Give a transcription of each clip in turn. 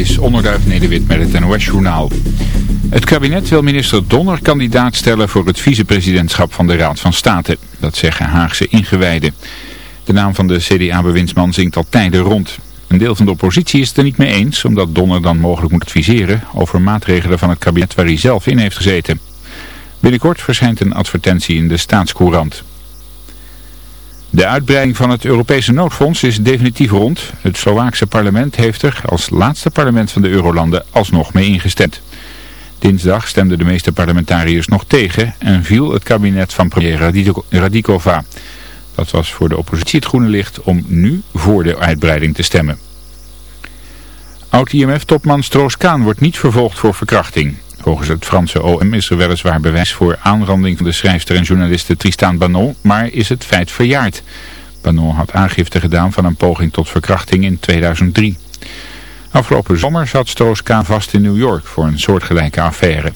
is Onderduif Nederwit met het NOS-journaal. Het kabinet wil minister Donner kandidaat stellen voor het vicepresidentschap van de Raad van State. Dat zeggen Haagse ingewijden. De naam van de CDA-bewindsman zingt al tijden rond. Een deel van de oppositie is het er niet mee eens, omdat Donner dan mogelijk moet adviseren over maatregelen van het kabinet waar hij zelf in heeft gezeten. Binnenkort verschijnt een advertentie in de staatscourant. De uitbreiding van het Europese noodfonds is definitief rond. Het Slovaakse parlement heeft er als laatste parlement van de eurolanden alsnog mee ingestemd. Dinsdag stemden de meeste parlementariërs nog tegen en viel het kabinet van premier Radikova. Dat was voor de oppositie het groene licht om nu voor de uitbreiding te stemmen. Oud-IMF-topman Stroos-Kaan wordt niet vervolgd voor verkrachting. Volgens het Franse OM is er weliswaar bewijs voor aanranding van de schrijfster en journaliste Tristan Banon, maar is het feit verjaard. Banon had aangifte gedaan van een poging tot verkrachting in 2003. Afgelopen zomer zat Stroos-Kaan vast in New York voor een soortgelijke affaire.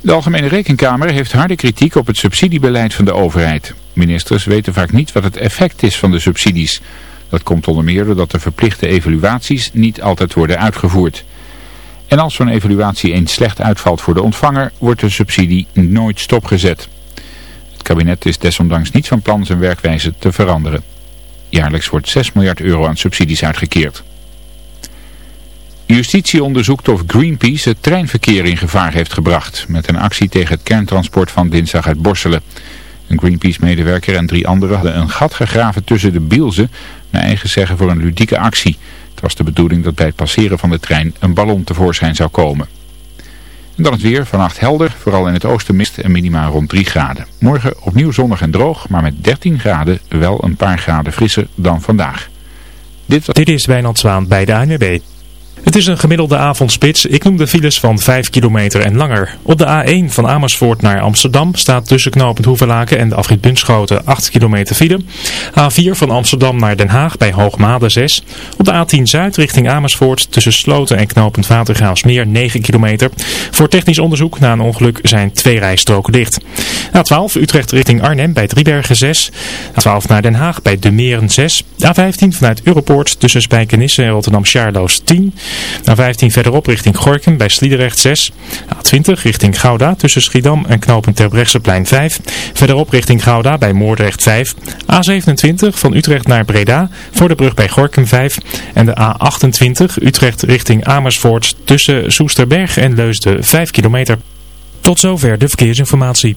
De Algemene Rekenkamer heeft harde kritiek op het subsidiebeleid van de overheid. Ministers weten vaak niet wat het effect is van de subsidies. Dat komt onder meer doordat de verplichte evaluaties niet altijd worden uitgevoerd. En als zo'n evaluatie eens slecht uitvalt voor de ontvanger, wordt de subsidie nooit stopgezet. Het kabinet is desondanks niet van plan zijn werkwijze te veranderen. Jaarlijks wordt 6 miljard euro aan subsidies uitgekeerd. Justitie onderzoekt of Greenpeace het treinverkeer in gevaar heeft gebracht met een actie tegen het kerntransport van dinsdag uit Borselen. Een Greenpeace-medewerker en drie anderen hadden een gat gegraven tussen de bielzen, naar eigen zeggen voor een ludieke actie. Was de bedoeling dat bij het passeren van de trein een ballon tevoorschijn zou komen. En dan het weer, vannacht helder, vooral in het oosten mist en minimaal rond 3 graden. Morgen opnieuw zonnig en droog, maar met 13 graden wel een paar graden frisser dan vandaag. Dit. Dit is Wijnand Zwaan bij de ANWB. Het is een gemiddelde avondspits. Ik noem de files van 5 kilometer en langer. Op de A1 van Amersfoort naar Amsterdam staat tussen knooppunt Hoevelaken en de afrit Bunschoten 8 kilometer file. A4 van Amsterdam naar Den Haag bij Hoogmade 6. Op de A10 Zuid richting Amersfoort tussen Sloten en knooppunt Watergraafsmeer 9 kilometer. Voor technisch onderzoek na een ongeluk zijn twee rijstroken dicht. A12 Utrecht richting Arnhem bij Driebergen 6. A12 naar Den Haag bij De Meren 6. A15 vanuit Europoort tussen Spijkenisse en Rotterdam-Charloes 10. A15 verderop richting Gorkum bij Sliedrecht 6. A20 richting Gouda tussen Schiedam en knooppunt Terbrechtseplein 5. Verderop richting Gouda bij Moordrecht 5. A27 van Utrecht naar Breda voor de brug bij Gorkum 5. En de A28 Utrecht richting Amersfoort tussen Soesterberg en Leusden 5 kilometer. Tot zover de verkeersinformatie.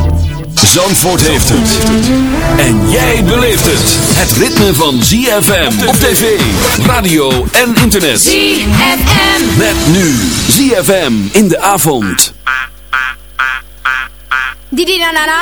Zandvoort heeft het. En jij beleeft het. Het ritme van ZFM op tv, radio en internet. ZFM. Met nu ZFM in de avond. Didi na na na.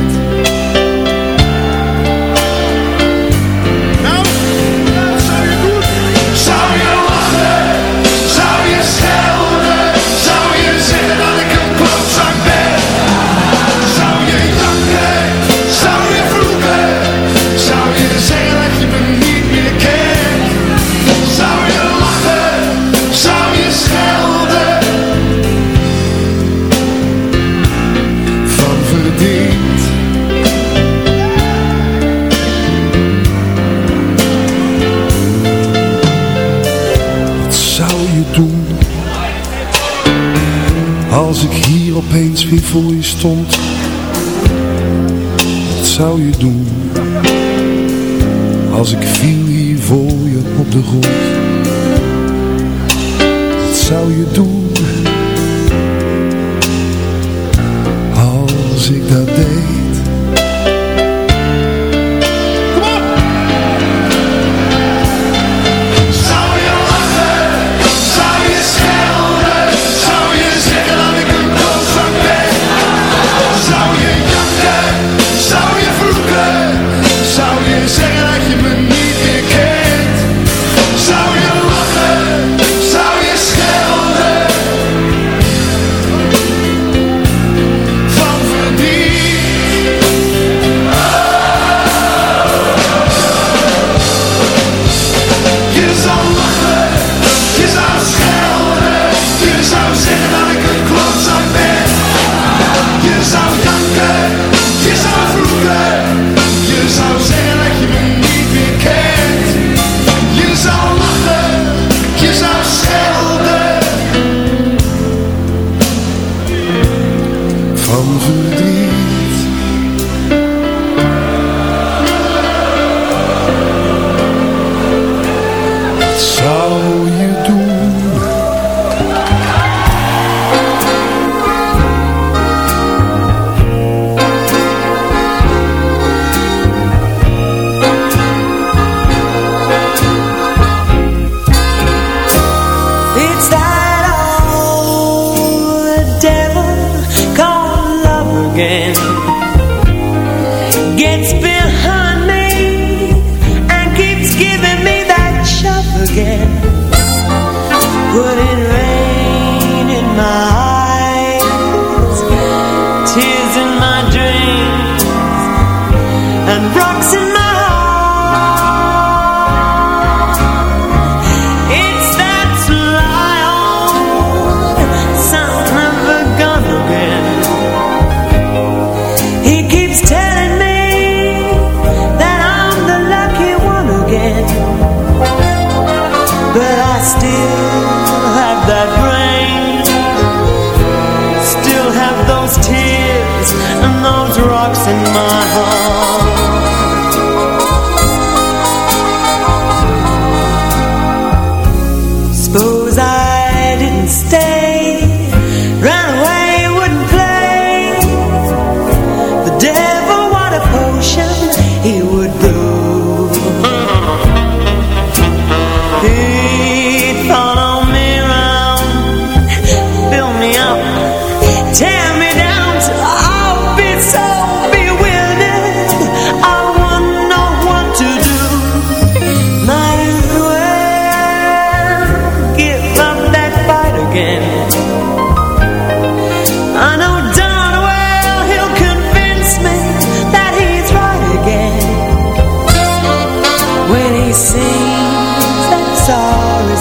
stond. Wat zou je doen Als ik viel hier voor je op de grond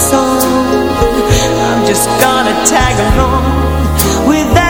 song. I'm just gonna tag along with that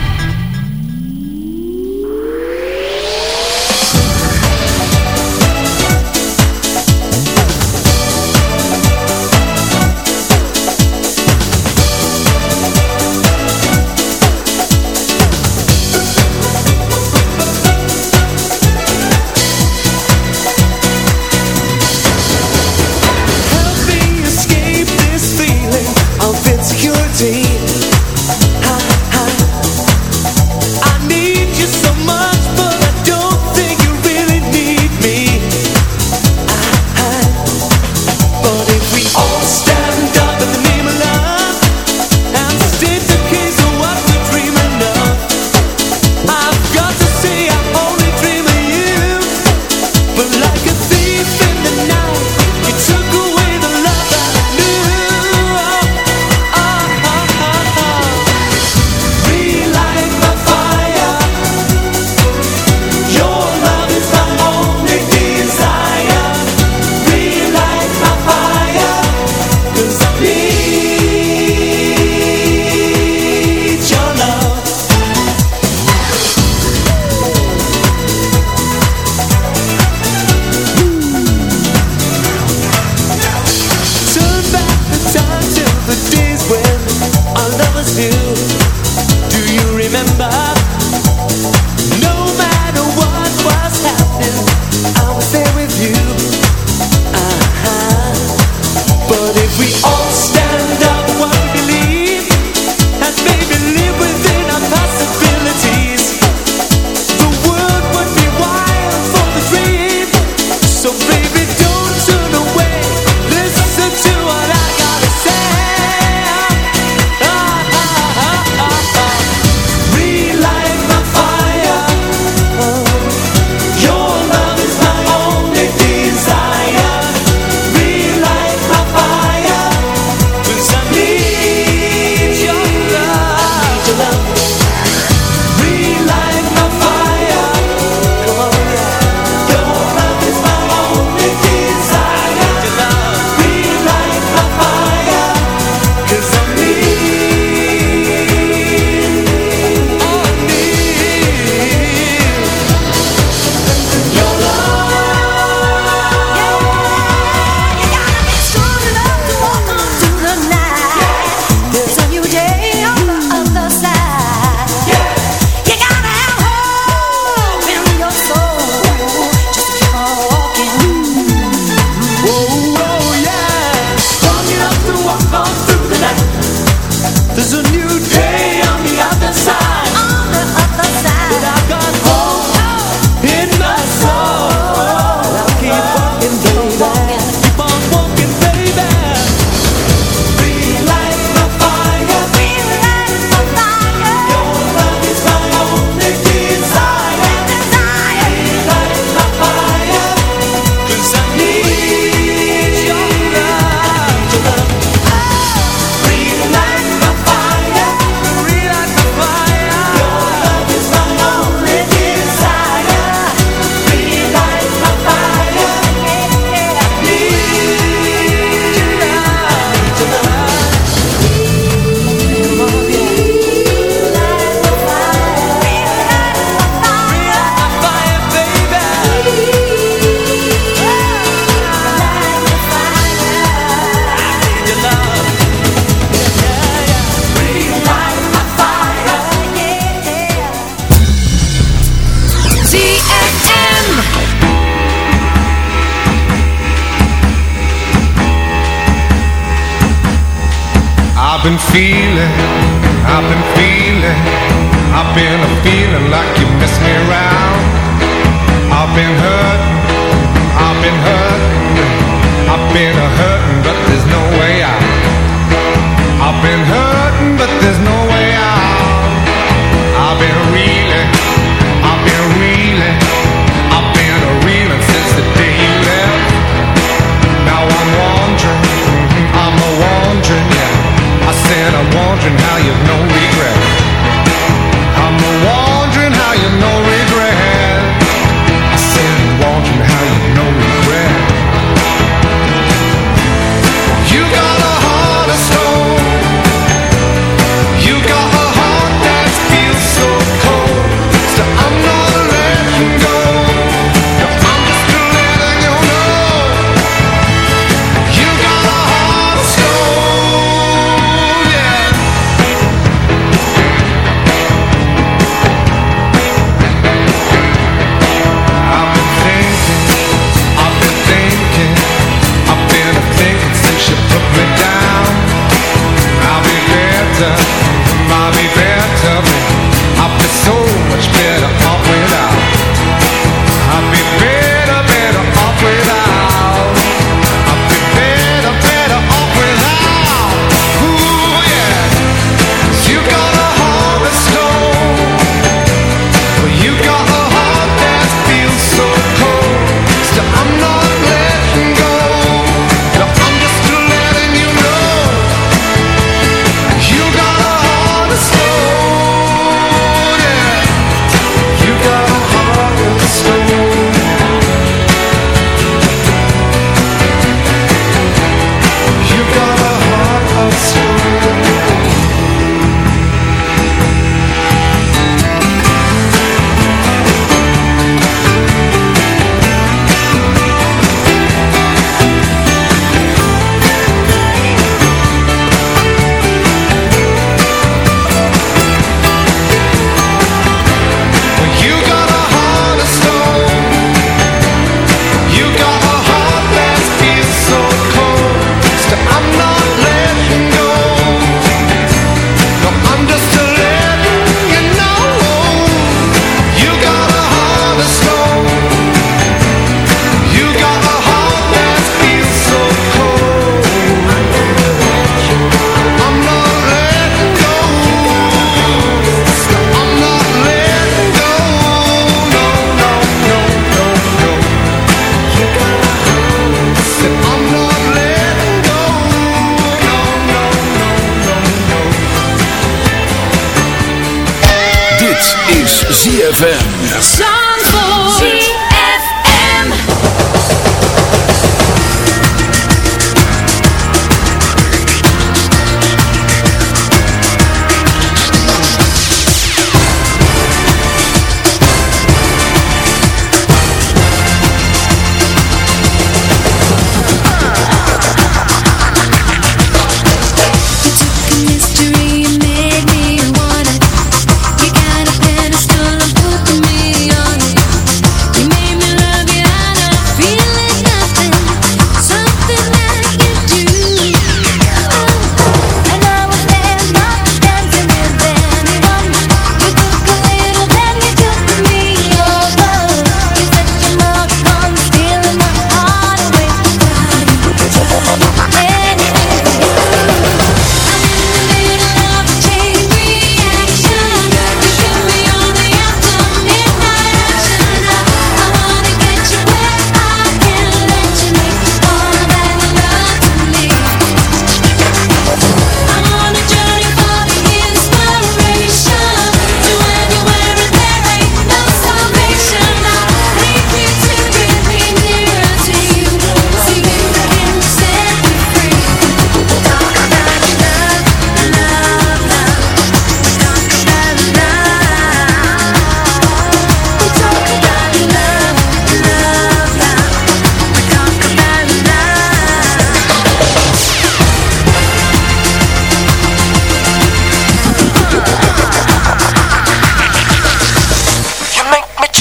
ZFM.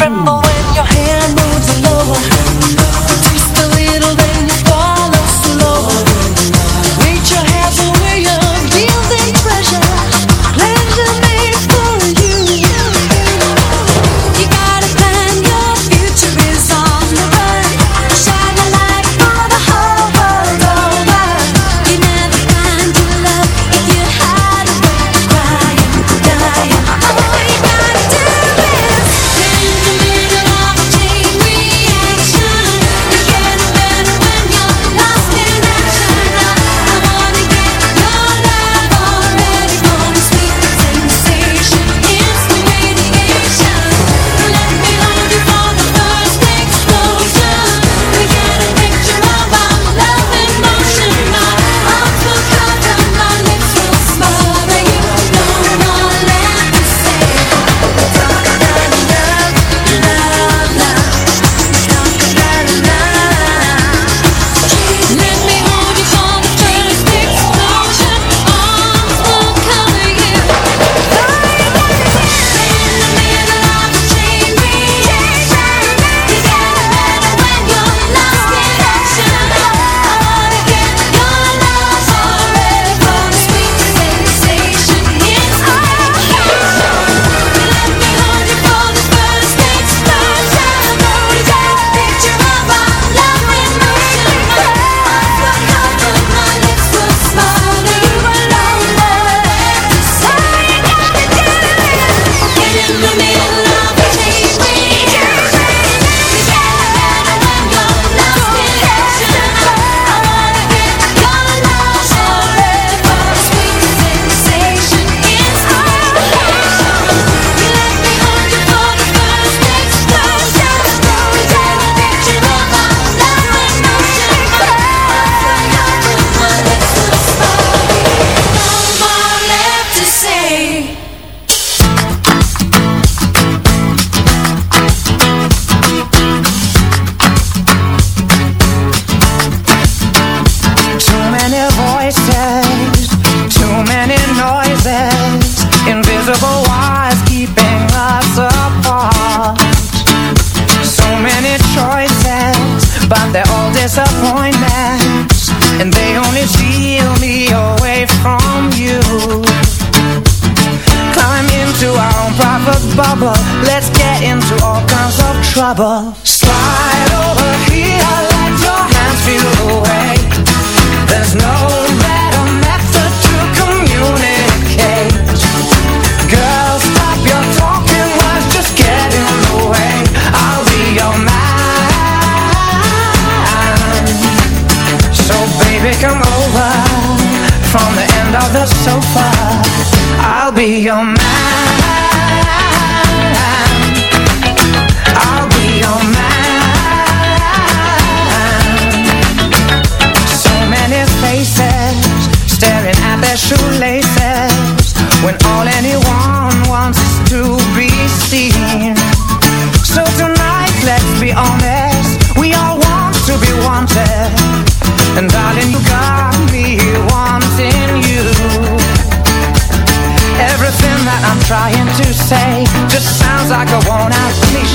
tremble.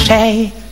say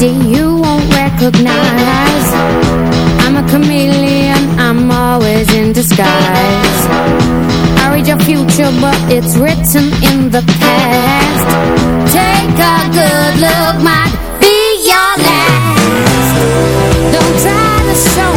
melody you won't recognize. I'm a chameleon, I'm always in disguise. I read your future but it's written in the past. Take a good look, might be your last. Don't try to show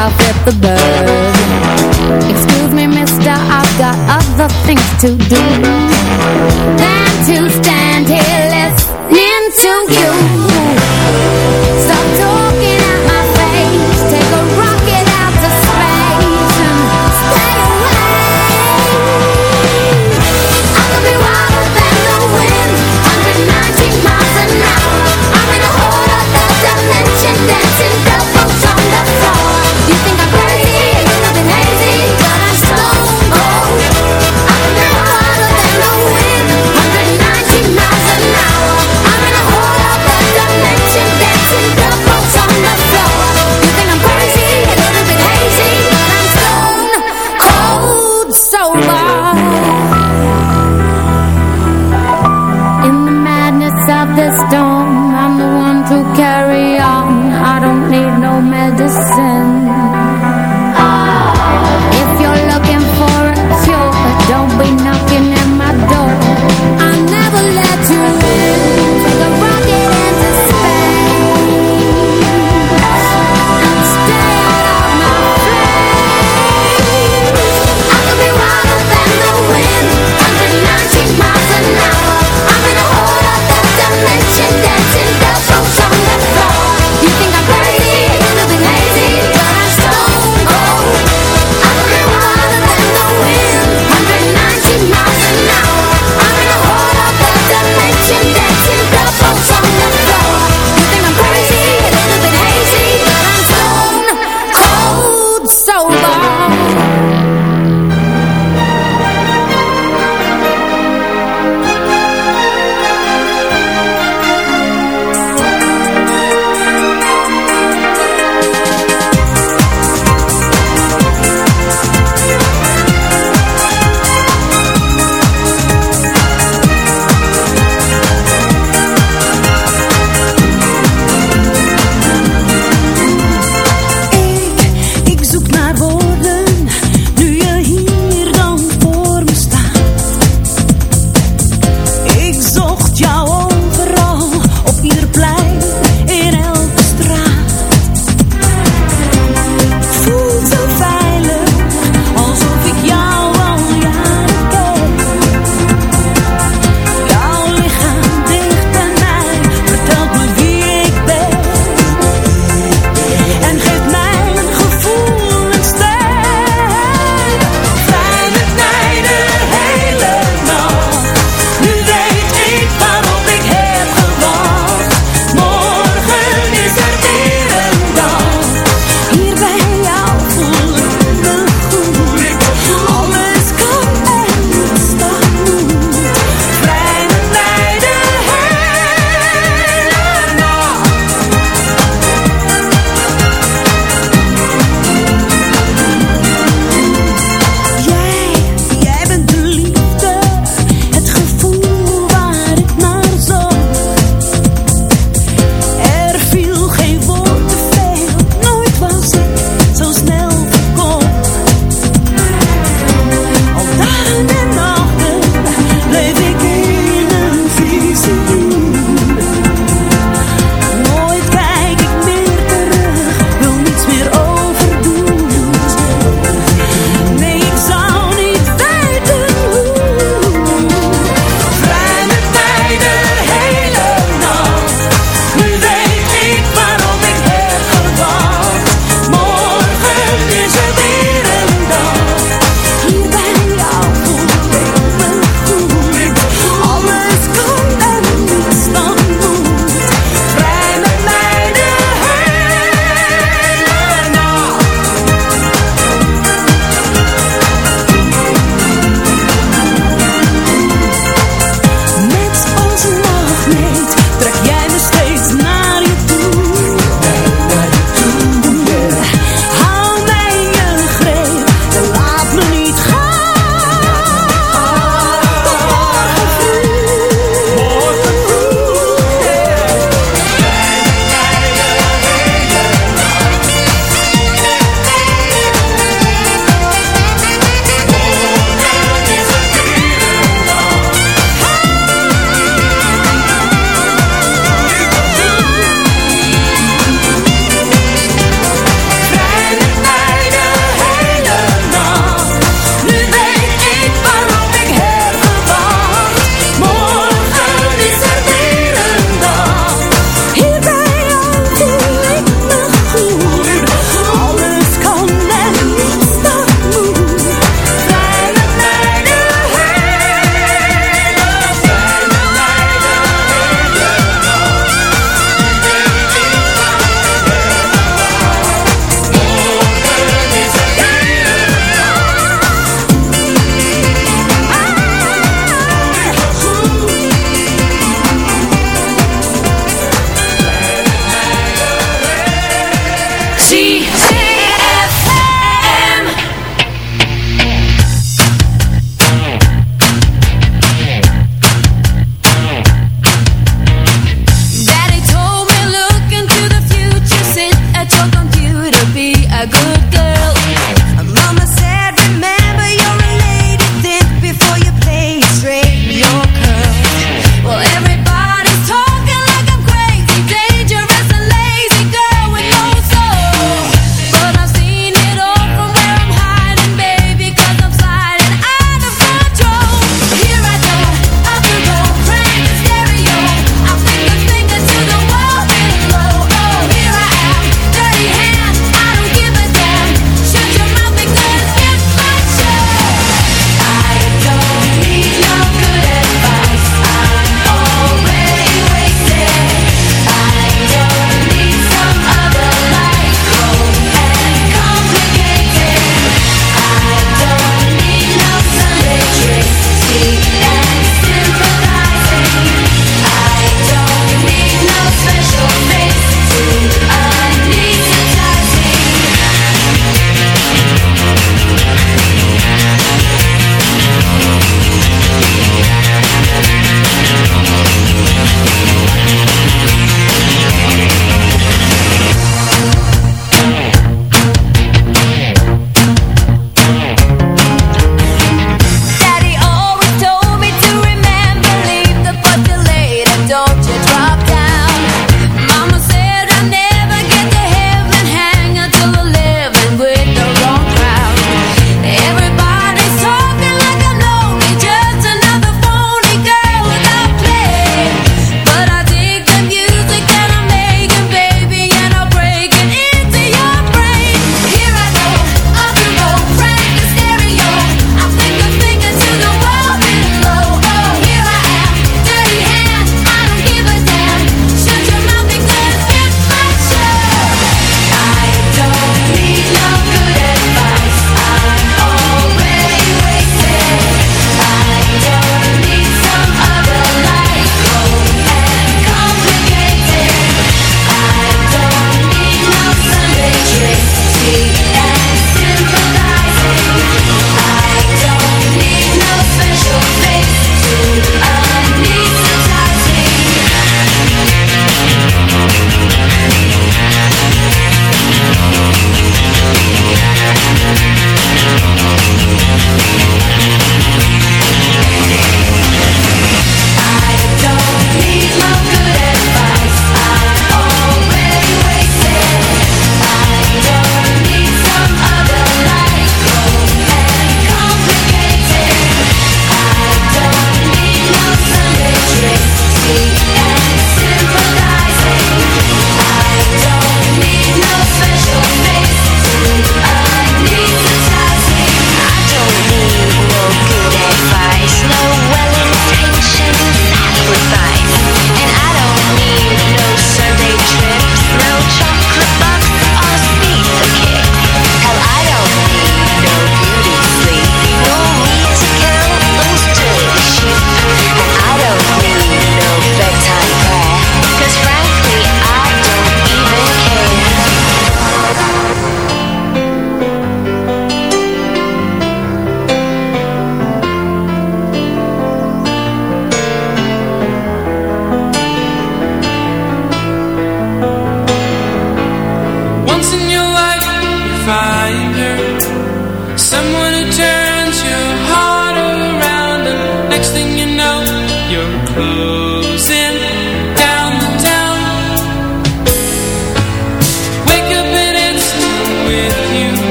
off with the bird. Excuse me mister, I've got other things to do Than to